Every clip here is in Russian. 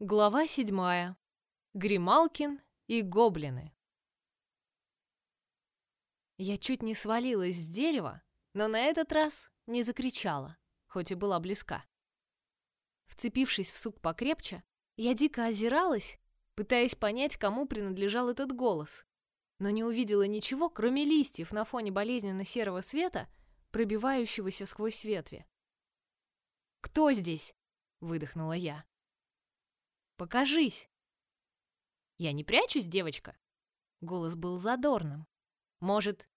Глава седьмая. Грималкин и гоблины. Я чуть не свалилась с дерева, но на этот раз не закричала, хоть и была близка. Вцепившись в сук покрепче, я дико озиралась, пытаясь понять, кому принадлежал этот голос, но не увидела ничего, кроме листьев на фоне болезненно-серого света, пробивающегося сквозь ветви. «Кто здесь?» — выдохнула я. Покажись!» «Я не прячусь, девочка!» Голос был задорным. «Может,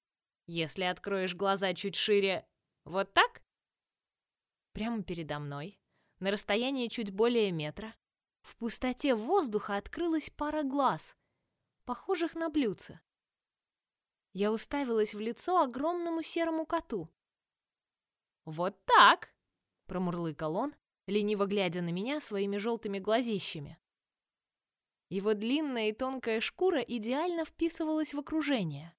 если откроешь глаза чуть шире, вот так?» Прямо передо мной, на расстоянии чуть более метра, в пустоте воздуха открылась пара глаз, похожих на блюдце. Я уставилась в лицо огромному серому коту. «Вот так!» — промурлыкал он, лениво глядя на меня своими желтыми глазищами. Его длинная и тонкая шкура идеально вписывалась в окружение.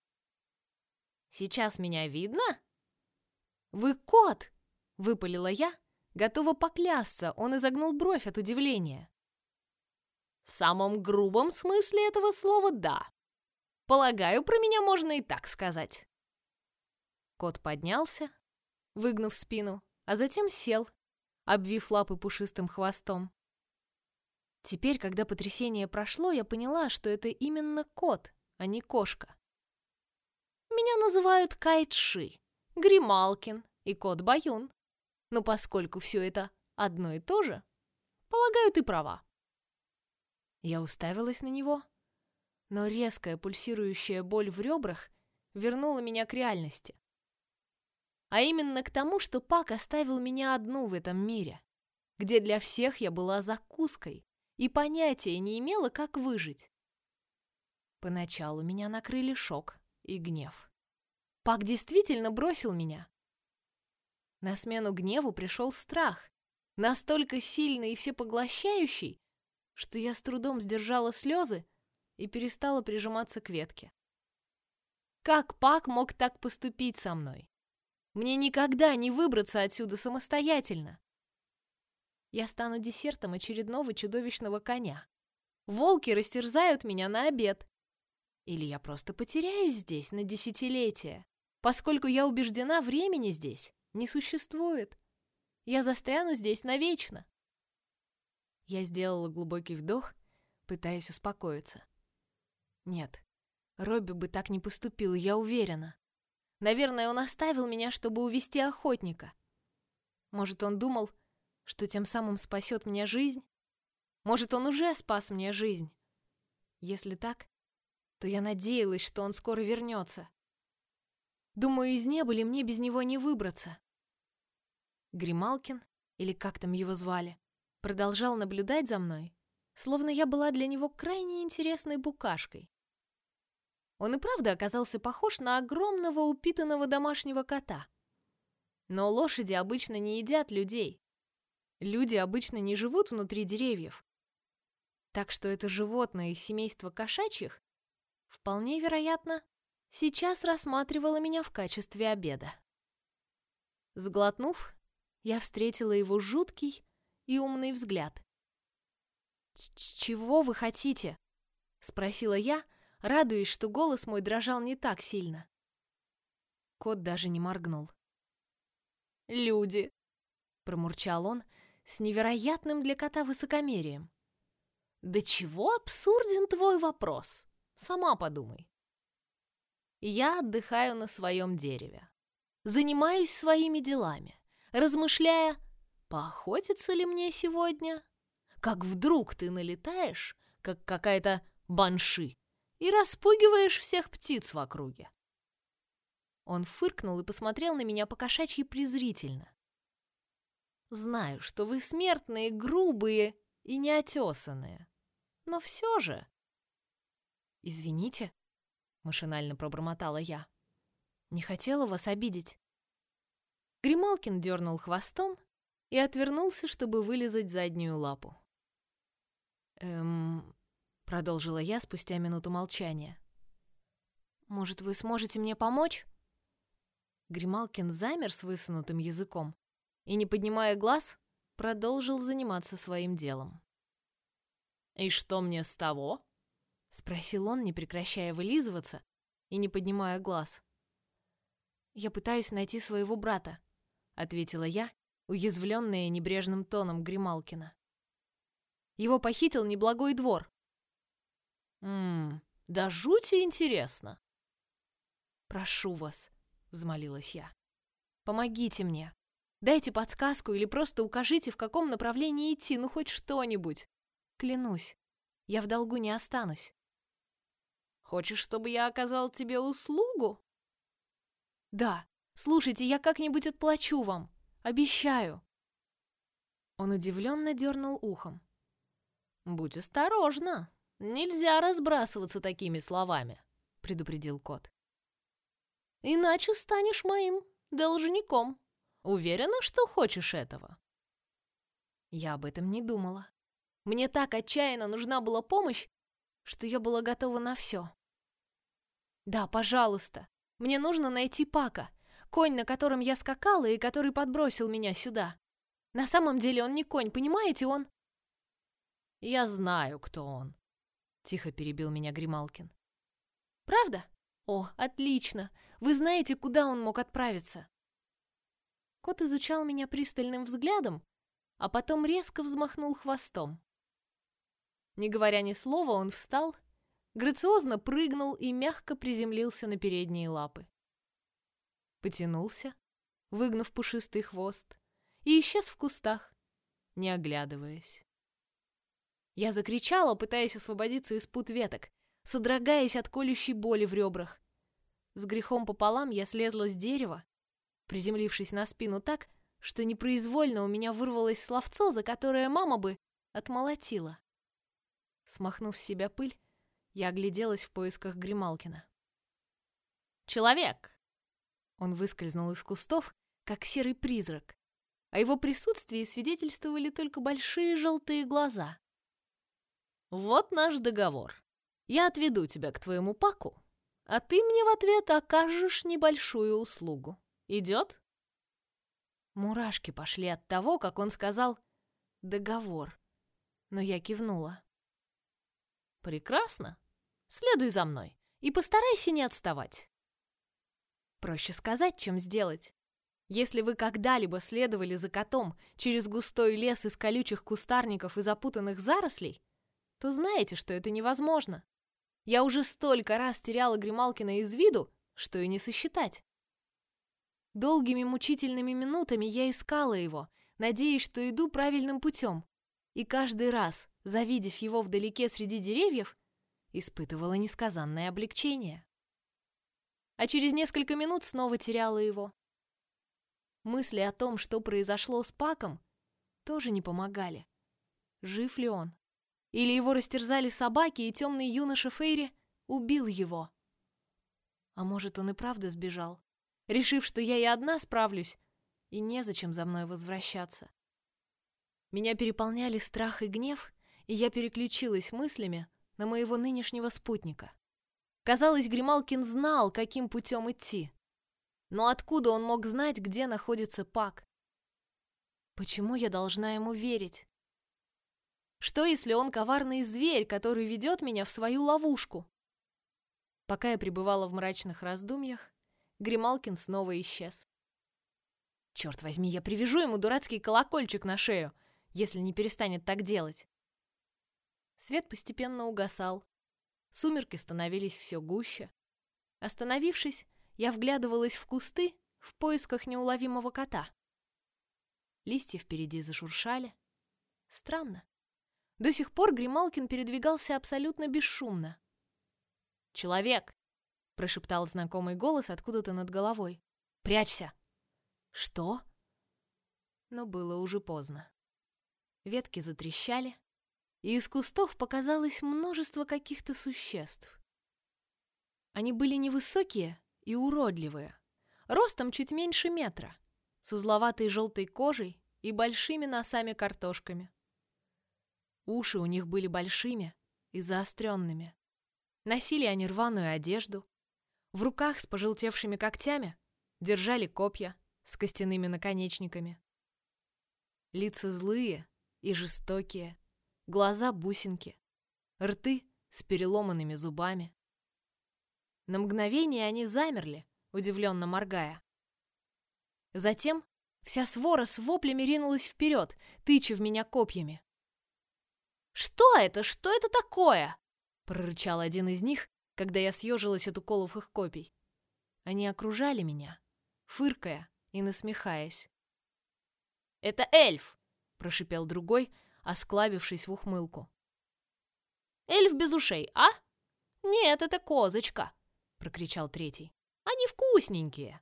«Сейчас меня видно?» «Вы кот!» — выпалила я, готова поклясться, он изогнул бровь от удивления. «В самом грубом смысле этого слова «да». Полагаю, про меня можно и так сказать». Кот поднялся, выгнув спину, а затем сел, обвив лапы пушистым хвостом. Теперь, когда потрясение прошло, я поняла, что это именно кот, а не кошка. Меня называют Кайтши, Грималкин и кот Баюн. Но поскольку все это одно и то же, полагаю, ты права. Я уставилась на него, но резкая пульсирующая боль в ребрах вернула меня к реальности а именно к тому, что Пак оставил меня одну в этом мире, где для всех я была закуской и понятия не имела, как выжить. Поначалу меня накрыли шок и гнев. Пак действительно бросил меня. На смену гневу пришел страх, настолько сильный и всепоглощающий, что я с трудом сдержала слезы и перестала прижиматься к ветке. Как Пак мог так поступить со мной? Мне никогда не выбраться отсюда самостоятельно. Я стану десертом очередного чудовищного коня. Волки растерзают меня на обед. Или я просто потеряюсь здесь на десятилетия, поскольку я убеждена, времени здесь не существует. Я застряну здесь навечно. Я сделала глубокий вдох, пытаясь успокоиться. Нет, Робби бы так не поступил, я уверена. Наверное, он оставил меня, чтобы увести охотника. Может, он думал, что тем самым спасет мне жизнь? Может, он уже спас мне жизнь? Если так, то я надеялась, что он скоро вернется. Думаю, из неба ли мне без него не выбраться? Грималкин, или как там его звали, продолжал наблюдать за мной, словно я была для него крайне интересной букашкой. Он и правда оказался похож на огромного упитанного домашнего кота. Но лошади обычно не едят людей. Люди обычно не живут внутри деревьев. Так что это животное из семейства кошачьих, вполне вероятно, сейчас рассматривало меня в качестве обеда. Сглотнув, я встретила его жуткий и умный взгляд. «Чего вы хотите?» — спросила я, — радуясь, что голос мой дрожал не так сильно. Кот даже не моргнул. «Люди!» — промурчал он с невероятным для кота высокомерием. «Да чего абсурден твой вопрос? Сама подумай». Я отдыхаю на своем дереве. Занимаюсь своими делами, размышляя, поохотиться ли мне сегодня, как вдруг ты налетаешь, как какая-то банши, и распугиваешь всех птиц в округе. Он фыркнул и посмотрел на меня покошачьи презрительно. Знаю, что вы смертные, грубые и неотесанные, но все же... Извините, машинально пробормотала я. Не хотела вас обидеть. Грималкин дернул хвостом и отвернулся, чтобы вылезать заднюю лапу. Эм, продолжила я спустя минуту молчания. Может, вы сможете мне помочь? Грималкин замер с высунутым языком и, не поднимая глаз, продолжил заниматься своим делом. «И что мне с того?» — спросил он, не прекращая вылизываться и не поднимая глаз. «Я пытаюсь найти своего брата», — ответила я, уязвленная небрежным тоном Грималкина. «Его похитил неблагой двор». «Ммм, да жути интересно». «Прошу вас», — взмолилась я. «Помогите мне. Дайте подсказку или просто укажите, в каком направлении идти, ну хоть что-нибудь. Клянусь, я в долгу не останусь. Хочешь, чтобы я оказал тебе услугу? Да. Слушайте, я как-нибудь отплачу вам. Обещаю. Он удивленно дернул ухом. Будь осторожна. Нельзя разбрасываться такими словами, предупредил кот. Иначе станешь моим должником. Уверена, что хочешь этого? Я об этом не думала. Мне так отчаянно нужна была помощь, что я была готова на все. Да, пожалуйста. Мне нужно найти Пака, конь, на котором я скакала и который подбросил меня сюда. На самом деле он не конь, понимаете, он... Я знаю, кто он. Тихо перебил меня Грималкин. Правда? О, отлично. Вы знаете, куда он мог отправиться? Кот изучал меня пристальным взглядом, а потом резко взмахнул хвостом. Не говоря ни слова, он встал, грациозно прыгнул и мягко приземлился на передние лапы. Потянулся, выгнув пушистый хвост, и исчез в кустах, не оглядываясь. Я закричала, пытаясь освободиться из пут веток, содрогаясь от колющей боли в ребрах. С грехом пополам я слезла с дерева, приземлившись на спину так, что непроизвольно у меня вырвалось словцо, за которое мама бы отмолотила. Смахнув с себя пыль, я огляделась в поисках Грималкина. «Человек!» Он выскользнул из кустов, как серый призрак. О его присутствии свидетельствовали только большие желтые глаза. «Вот наш договор. Я отведу тебя к твоему паку, а ты мне в ответ окажешь небольшую услугу. Идет?» Мурашки пошли от того, как он сказал «договор», но я кивнула. Прекрасно. Следуй за мной и постарайся не отставать. Проще сказать, чем сделать. Если вы когда-либо следовали за котом через густой лес из колючих кустарников и запутанных зарослей, то знаете, что это невозможно. Я уже столько раз теряла Грималкина из виду, что и не сосчитать. Долгими мучительными минутами я искала его, надеясь, что иду правильным путем. И каждый раз, завидев его вдалеке среди деревьев, испытывала несказанное облегчение. А через несколько минут снова теряла его. Мысли о том, что произошло с Паком, тоже не помогали. Жив ли он? Или его растерзали собаки, и темный юноша Фейри убил его? А может, он и правда сбежал, решив, что я и одна справлюсь, и незачем за мной возвращаться. Меня переполняли страх и гнев, и я переключилась мыслями на моего нынешнего спутника. Казалось, Грималкин знал, каким путем идти. Но откуда он мог знать, где находится Пак? Почему я должна ему верить? Что, если он коварный зверь, который ведет меня в свою ловушку? Пока я пребывала в мрачных раздумьях, Грималкин снова исчез. Черт возьми, я привяжу ему дурацкий колокольчик на шею, если не перестанет так делать. Свет постепенно угасал. Сумерки становились все гуще. Остановившись, я вглядывалась в кусты в поисках неуловимого кота. Листья впереди зашуршали. Странно. До сих пор Грималкин передвигался абсолютно бесшумно. «Человек!» — прошептал знакомый голос откуда-то над головой. «Прячься!» «Что?» Но было уже поздно. Ветки затрещали, и из кустов показалось множество каких-то существ. Они были невысокие и уродливые, ростом чуть меньше метра, с узловатой желтой кожей и большими носами-картошками. Уши у них были большими и заостренными. Носили они рваную одежду. В руках с пожелтевшими когтями держали копья с костяными наконечниками. Лица злые и жестокие, глаза бусинки, рты с переломанными зубами. На мгновение они замерли, удивленно моргая. Затем вся свора с воплями ринулась вперед, тыча в меня копьями. «Что это? Что это такое?» — прорычал один из них, когда я съежилась от уколов их копий. Они окружали меня, фыркая и насмехаясь. «Это эльф!» — прошипел другой, осклабившись в ухмылку. «Эльф без ушей, а? Нет, это козочка!» — прокричал третий. «Они вкусненькие!»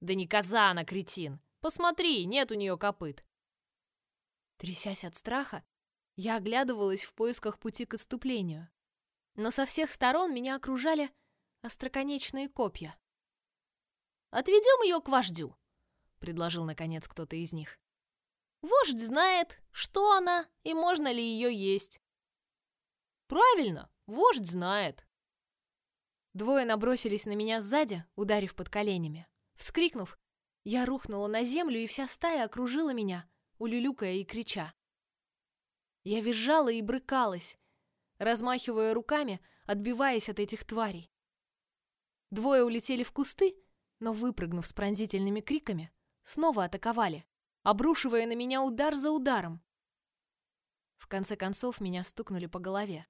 «Да не коза она, кретин! Посмотри, нет у нее копыт!» Трясясь от страха, я оглядывалась в поисках пути к отступлению. Но со всех сторон меня окружали остроконечные копья. «Отведем ее к вождю», — предложил, наконец, кто-то из них. «Вождь знает, что она и можно ли ее есть». «Правильно, вождь знает». Двое набросились на меня сзади, ударив под коленями. Вскрикнув, я рухнула на землю, и вся стая окружила меня, улюлюкая и крича. Я визжала и брыкалась, размахивая руками, отбиваясь от этих тварей. Двое улетели в кусты, но, выпрыгнув с пронзительными криками, снова атаковали, обрушивая на меня удар за ударом. В конце концов меня стукнули по голове.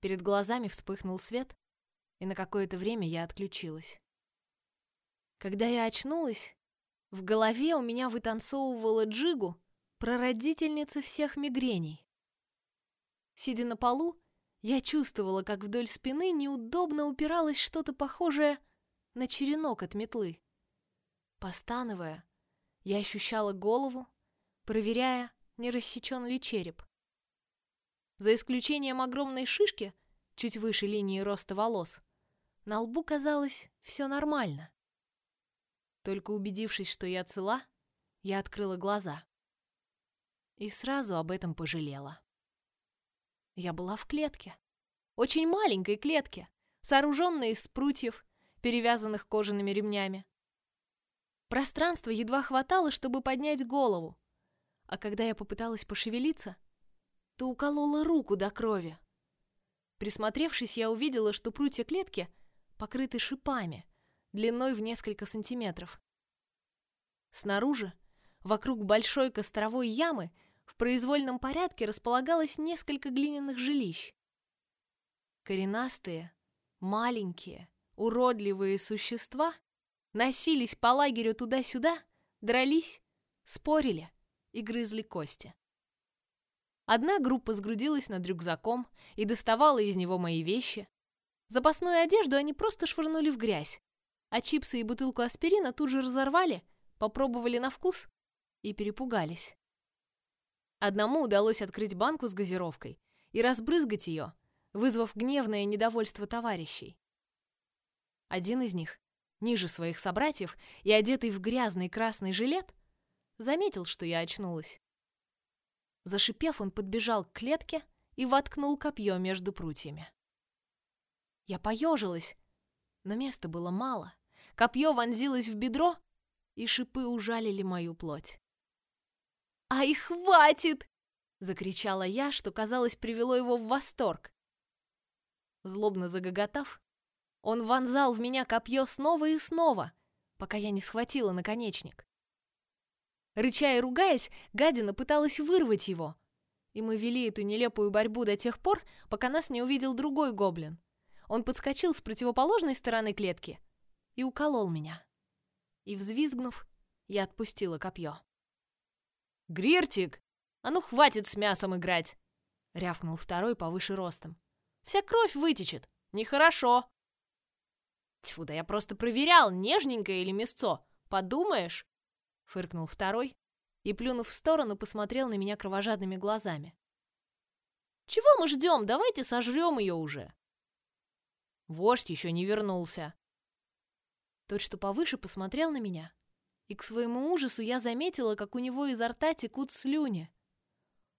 Перед глазами вспыхнул свет, и на какое-то время я отключилась. Когда я очнулась, в голове у меня вытанцовывала джигу, прародительница всех мигрений. Сидя на полу, я чувствовала, как вдоль спины неудобно упиралось что-то похожее на черенок от метлы. Постановая, я ощущала голову, проверяя, не рассечен ли череп. За исключением огромной шишки, чуть выше линии роста волос, на лбу казалось все нормально. Только убедившись, что я цела, я открыла глаза. И сразу об этом пожалела. Я была в клетке. Очень маленькой клетке, сооруженной из прутьев, перевязанных кожаными ремнями. Пространства едва хватало, чтобы поднять голову. А когда я попыталась пошевелиться, то уколола руку до крови. Присмотревшись, я увидела, что прутья клетки покрыты шипами, длиной в несколько сантиметров. Снаружи, вокруг большой костровой ямы, в произвольном порядке располагалось несколько глиняных жилищ. Коренастые, маленькие, уродливые существа носились по лагерю туда-сюда, дрались, спорили и грызли кости. Одна группа сгрудилась над рюкзаком и доставала из него мои вещи. Запасную одежду они просто швырнули в грязь, а чипсы и бутылку аспирина тут же разорвали, попробовали на вкус и перепугались. Одному удалось открыть банку с газировкой и разбрызгать ее, вызвав гневное недовольство товарищей. Один из них, ниже своих собратьев и одетый в грязный красный жилет, заметил, что я очнулась. Зашипев, он подбежал к клетке и воткнул копье между прутьями. Я поежилась, но места было мало. Копье вонзилось в бедро, и шипы ужалили мою плоть. «Ай, хватит!» — закричала я, что, казалось, привело его в восторг. Злобно загоготав, он вонзал в меня копье снова и снова, пока я не схватила наконечник. Рыча и ругаясь, гадина пыталась вырвать его, и мы вели эту нелепую борьбу до тех пор, пока нас не увидел другой гоблин. Он подскочил с противоположной стороны клетки и уколол меня. И, взвизгнув, я отпустила копье. «Гриртик, а ну хватит с мясом играть!» — рявкнул второй повыше ростом. «Вся кровь вытечет, нехорошо!» «Тьфу, да я просто проверял, нежненькое или мясцо, подумаешь!» — фыркнул второй и, плюнув в сторону, посмотрел на меня кровожадными глазами. «Чего мы ждем? Давайте сожрем ее уже!» Вождь еще не вернулся. Тот, что повыше, посмотрел на меня и к своему ужасу я заметила, как у него изо рта текут слюни.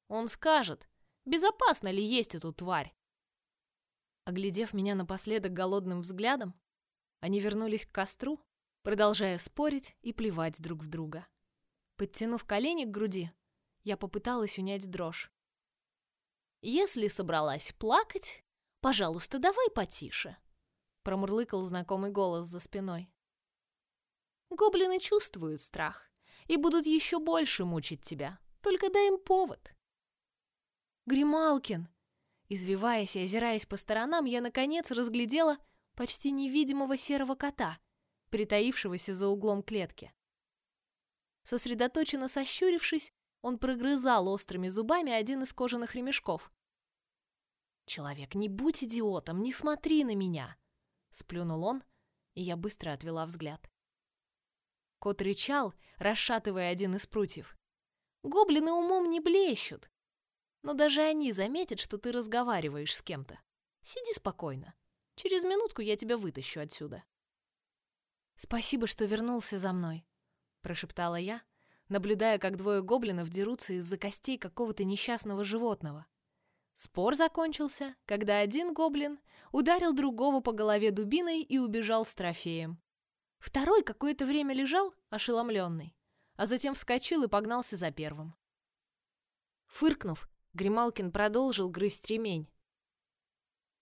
Он скажет, безопасно ли есть эту тварь. Оглядев меня напоследок голодным взглядом, они вернулись к костру, продолжая спорить и плевать друг в друга. Подтянув колени к груди, я попыталась унять дрожь. Если собралась плакать, пожалуйста, давай потише, промурлыкал знакомый голос за спиной. Гоблины чувствуют страх и будут еще больше мучить тебя. Только дай им повод. Грималкин, извиваясь и озираясь по сторонам, я наконец разглядела почти невидимого серого кота, притаившегося за углом клетки. Сосредоточенно сощурившись, он прогрызал острыми зубами один из кожаных ремешков. «Человек, не будь идиотом, не смотри на меня!» Сплюнул он, и я быстро отвела взгляд. Кот рычал, расшатывая один из прутьев. Гоблины умом не блещут. Но даже они заметят, что ты разговариваешь с кем-то. Сиди спокойно. Через минутку я тебя вытащу отсюда. Спасибо, что вернулся за мной, прошептала я, наблюдая, как двое гоблинов дерутся из-за костей какого-то несчастного животного. Спор закончился, когда один гоблин ударил другого по голове дубиной и убежал с трофеем. Второй какое-то время лежал, ошеломленный, а затем вскочил и погнался за первым. Фыркнув, Грималкин продолжил грызть ремень.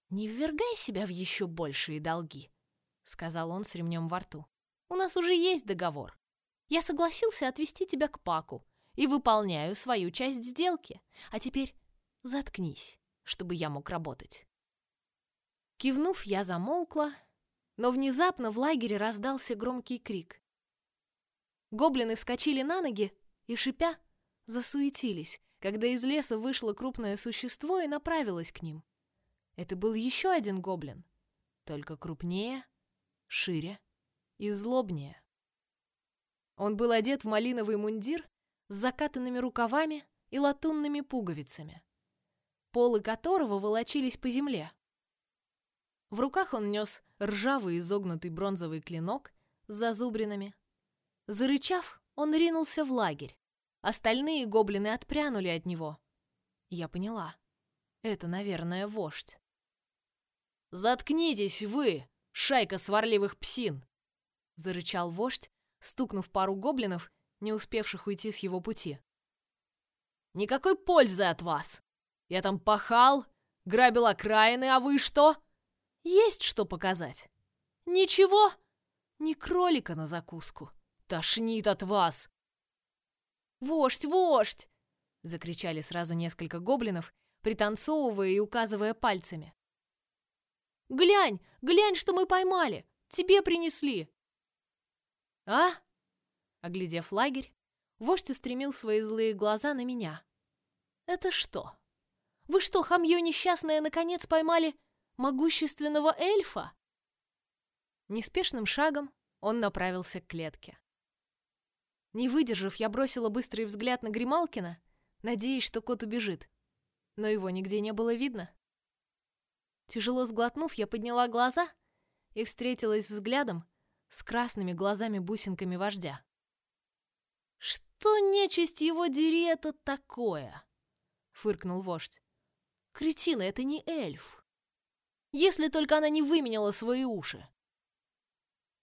«Не ввергай себя в еще большие долги», — сказал он с ремнем во рту. «У нас уже есть договор. Я согласился отвезти тебя к Паку и выполняю свою часть сделки. А теперь заткнись, чтобы я мог работать». Кивнув, я замолкла, но внезапно в лагере раздался громкий крик. Гоблины вскочили на ноги и, шипя, засуетились, когда из леса вышло крупное существо и направилось к ним. Это был еще один гоблин, только крупнее, шире и злобнее. Он был одет в малиновый мундир с закатанными рукавами и латунными пуговицами, полы которого волочились по земле. В руках он нес ржавый изогнутый бронзовый клинок с зазубринами. Зарычав, он ринулся в лагерь. Остальные гоблины отпрянули от него. Я поняла. Это, наверное, вождь. «Заткнитесь вы, шайка сварливых псин!» Зарычал вождь, стукнув пару гоблинов, не успевших уйти с его пути. «Никакой пользы от вас! Я там пахал, грабил окраины, а вы что?» Есть что показать? Ничего? Ни кролика на закуску. Тошнит от вас. Вождь, вождь! Закричали сразу несколько гоблинов, пританцовывая и указывая пальцами. Глянь, глянь, что мы поймали! Тебе принесли! А? Оглядев лагерь, вождь устремил свои злые глаза на меня. Это что? Вы что, хамье несчастное, наконец поймали могущественного эльфа? Неспешным шагом он направился к клетке. Не выдержав, я бросила быстрый взгляд на Грималкина, надеясь, что кот убежит. Но его нигде не было видно. Тяжело сглотнув, я подняла глаза и встретилась взглядом с красными глазами-бусинками вождя. «Что нечисть его дери это такое?» — фыркнул вождь. «Кретина, это не эльф если только она не выменяла свои уши.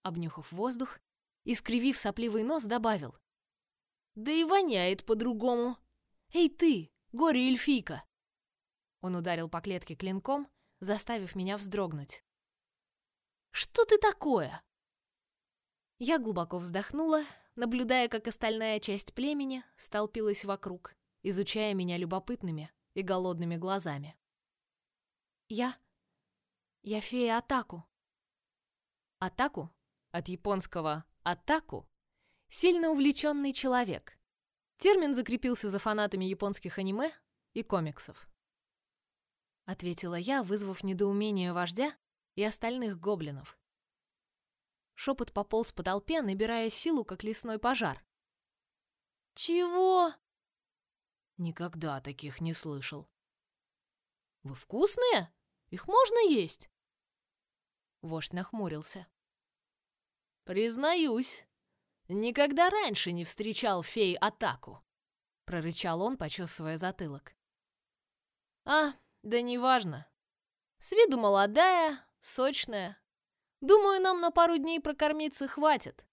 Обнюхав воздух и скривив сопливый нос, добавил. Да и воняет по-другому. Эй ты, горе-эльфийка! Он ударил по клетке клинком, заставив меня вздрогнуть. Что ты такое? Я глубоко вздохнула, наблюдая, как остальная часть племени столпилась вокруг, изучая меня любопытными и голодными глазами. Я я фея Атаку. Атаку от японского атаку сильно увлеченный человек. Термин закрепился за фанатами японских аниме и комиксов. Ответила я, вызвав недоумение вождя и остальных гоблинов. Шепот пополз по толпе, набирая силу, как лесной пожар. «Чего?» «Никогда таких не слышал». «Вы вкусные? Их можно есть?» Вождь нахмурился. «Признаюсь, никогда раньше не встречал фей атаку», — прорычал он, почесывая затылок. «А, да неважно. С виду молодая, сочная. Думаю, нам на пару дней прокормиться хватит.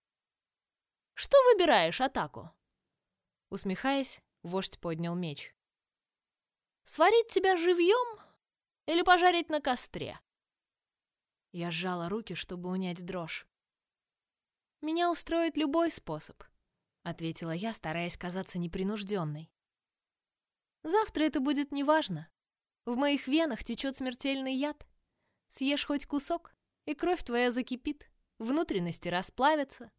Что выбираешь атаку?» Усмехаясь, вождь поднял меч. Сварить тебя живьем или пожарить на костре?» Я сжала руки, чтобы унять дрожь. «Меня устроит любой способ», — ответила я, стараясь казаться непринужденной. «Завтра это будет неважно. В моих венах течет смертельный яд. Съешь хоть кусок, и кровь твоя закипит, внутренности расплавятся,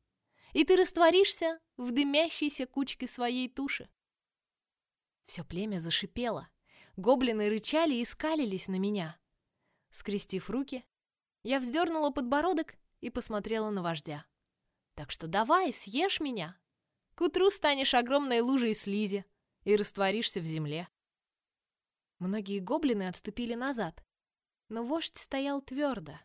и ты растворишься в дымящейся кучке своей туши. Все племя зашипело. Гоблины рычали и скалились на меня. Скрестив руки, я вздернула подбородок и посмотрела на вождя. Так что давай, съешь меня. К утру станешь огромной лужей слизи и растворишься в земле. Многие гоблины отступили назад, но вождь стоял твердо.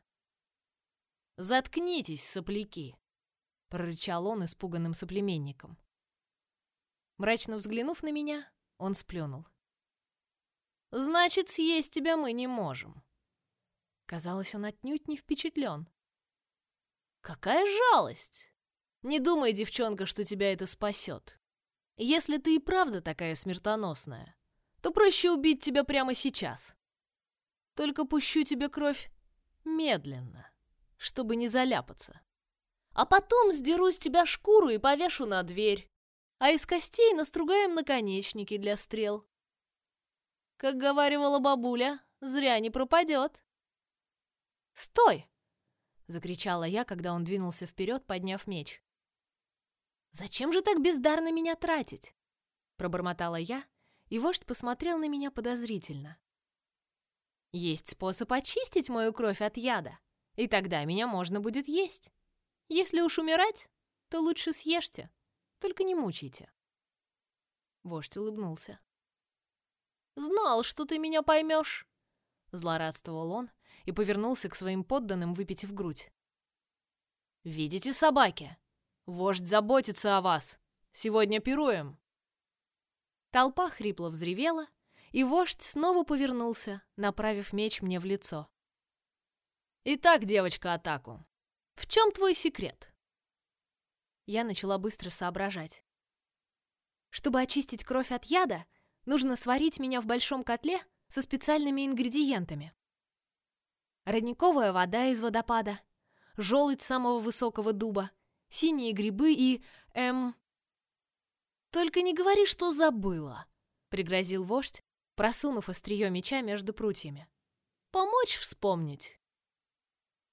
«Заткнитесь, сопляки!» — прорычал он испуганным соплеменником. Мрачно взглянув на меня, он сплюнул. «Значит, съесть тебя мы не можем». Казалось, он отнюдь не впечатлен. «Какая жалость! Не думай, девчонка, что тебя это спасет. Если ты и правда такая смертоносная, то проще убить тебя прямо сейчас. Только пущу тебе кровь медленно, чтобы не заляпаться. А потом сдеру с тебя шкуру и повешу на дверь, а из костей настругаем наконечники для стрел. Как говаривала бабуля, зря не пропадет. «Стой!» — закричала я, когда он двинулся вперед, подняв меч. «Зачем же так бездарно меня тратить?» — пробормотала я, и вождь посмотрел на меня подозрительно. «Есть способ очистить мою кровь от яда, и тогда меня можно будет есть». Если уж умирать, то лучше съешьте, только не мучайте. Вождь улыбнулся. «Знал, что ты меня поймешь!» Злорадствовал он и повернулся к своим подданным, выпитив грудь. «Видите, собаки? Вождь заботится о вас! Сегодня пируем!» Толпа хрипло взревела, и вождь снова повернулся, направив меч мне в лицо. «Итак, девочка, атаку! В чем твой секрет? Я начала быстро соображать. Чтобы очистить кровь от яда, нужно сварить меня в большом котле со специальными ингредиентами. Родниковая вода из водопада, желудь самого высокого дуба, синие грибы и... эм... «Только не говори, что забыла», — пригрозил вождь, просунув острие меча между прутьями. «Помочь вспомнить?»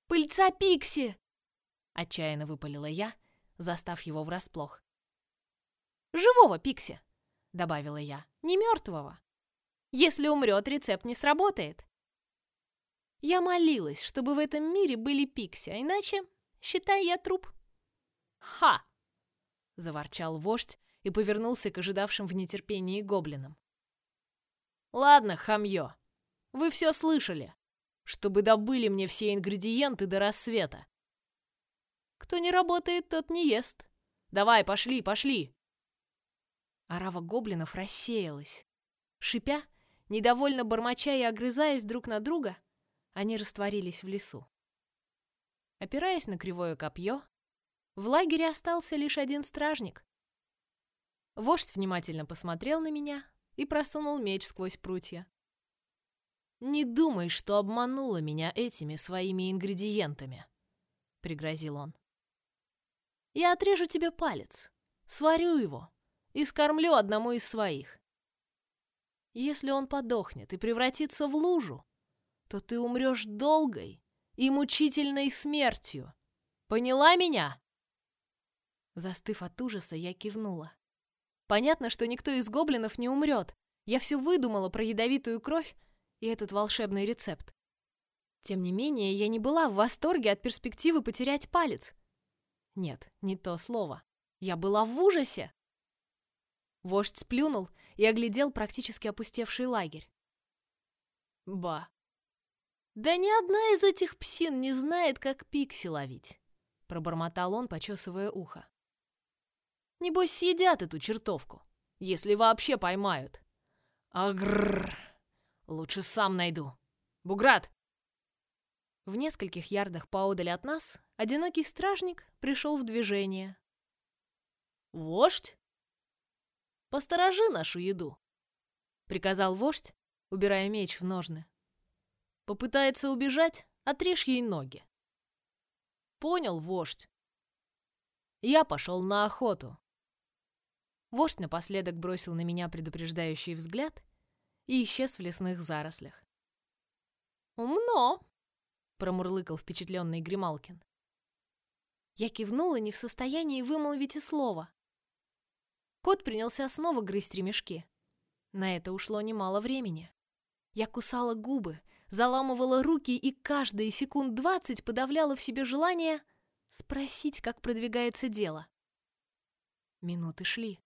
«Пыльца Пикси!» Отчаянно выпалила я, застав его врасплох. «Живого Пикси!» — добавила я. «Не мертвого. Если умрет, рецепт не сработает». Я молилась, чтобы в этом мире были Пикси, а иначе, считай, я труп. «Ха!» — заворчал вождь и повернулся к ожидавшим в нетерпении гоблинам. «Ладно, хамье, вы все слышали, чтобы добыли мне все ингредиенты до рассвета. Кто не работает, тот не ест. Давай, пошли, пошли!» Арава гоблинов рассеялась. Шипя, недовольно бормоча и огрызаясь друг на друга, они растворились в лесу. Опираясь на кривое копье, в лагере остался лишь один стражник. Вождь внимательно посмотрел на меня и просунул меч сквозь прутья. «Не думай, что обманула меня этими своими ингредиентами», — пригрозил он. Я отрежу тебе палец, сварю его и скормлю одному из своих. Если он подохнет и превратится в лужу, то ты умрешь долгой и мучительной смертью. Поняла меня?» Застыв от ужаса, я кивнула. Понятно, что никто из гоблинов не умрет. Я все выдумала про ядовитую кровь и этот волшебный рецепт. Тем не менее, я не была в восторге от перспективы потерять палец. Нет, не то слово. Я была в ужасе. Вождь сплюнул и оглядел практически опустевший лагерь. Ба. Да ни одна из этих псин не знает, как пикси ловить, пробормотал он, почесывая ухо. Небось, съедят эту чертовку, если вообще поймают. Агррр. Лучше сам найду. Буграт, в нескольких ярдах поодаль от нас одинокий стражник пришел в движение. «Вождь? Посторожи нашу еду!» — приказал вождь, убирая меч в ножны. Попытается убежать, отрежь ей ноги. Понял, вождь. Я пошел на охоту. Вождь напоследок бросил на меня предупреждающий взгляд и исчез в лесных зарослях. «Умно!» — промурлыкал впечатленный Грималкин. Я кивнула, не в состоянии вымолвить и слова. Кот принялся снова грызть ремешки. На это ушло немало времени. Я кусала губы, заламывала руки и каждые секунд двадцать подавляла в себе желание спросить, как продвигается дело. Минуты шли.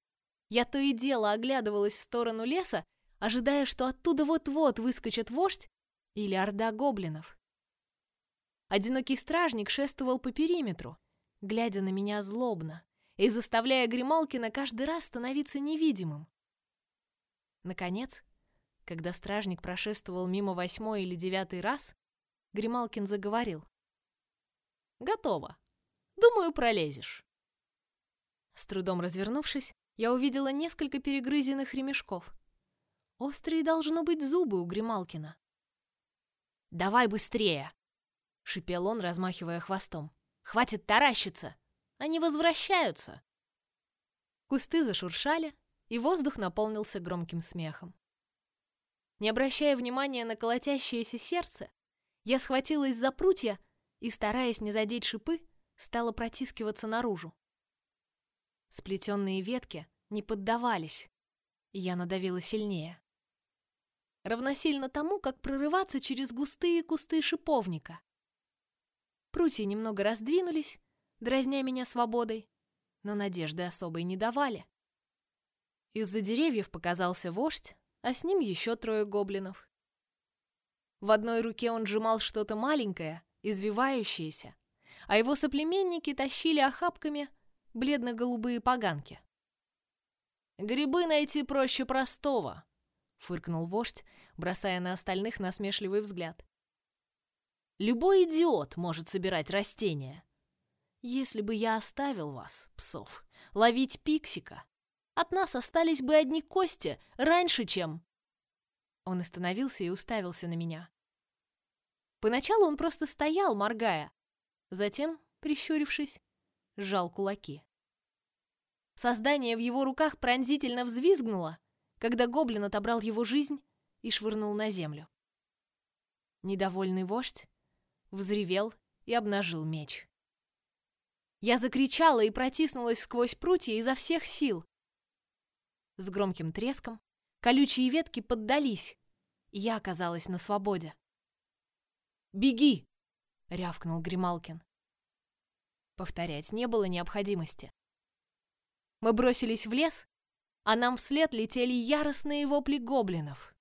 Я то и дело оглядывалась в сторону леса, ожидая, что оттуда вот-вот выскочит вождь или орда гоблинов. Одинокий стражник шествовал по периметру, глядя на меня злобно и заставляя Грималкина каждый раз становиться невидимым. Наконец, когда стражник прошествовал мимо восьмой или девятый раз, Грималкин заговорил. «Готово. Думаю, пролезешь». С трудом развернувшись, я увидела несколько перегрызенных ремешков. Острые должно быть зубы у Грималкина. «Давай быстрее!» — шипел он, размахивая хвостом. «Хватит таращиться! Они возвращаются!» Кусты зашуршали, и воздух наполнился громким смехом. Не обращая внимания на колотящееся сердце, я схватилась за прутья и, стараясь не задеть шипы, стала протискиваться наружу. Сплетенные ветки не поддавались, и я надавила сильнее. Равносильно тому, как прорываться через густые кусты шиповника. Прутья немного раздвинулись, дразня меня свободой, но надежды особой не давали. Из-за деревьев показался вождь а с ним еще трое гоблинов. В одной руке он сжимал что-то маленькое, извивающееся, а его соплеменники тащили охапками бледно-голубые поганки. «Грибы найти проще простого», — фыркнул вождь, бросая на остальных насмешливый взгляд. «Любой идиот может собирать растения. Если бы я оставил вас, псов, ловить пиксика, от нас остались бы одни кости раньше, чем...» Он остановился и уставился на меня. Поначалу он просто стоял, моргая. Затем, прищурившись, сжал кулаки. Создание в его руках пронзительно взвизгнуло, когда гоблин отобрал его жизнь и швырнул на землю. Недовольный вождь взревел и обнажил меч. Я закричала и протиснулась сквозь прутья изо всех сил, с громким треском колючие ветки поддались, и я оказалась на свободе. «Беги!» — рявкнул Грималкин. Повторять не было необходимости. Мы бросились в лес, а нам вслед летели яростные вопли гоблинов.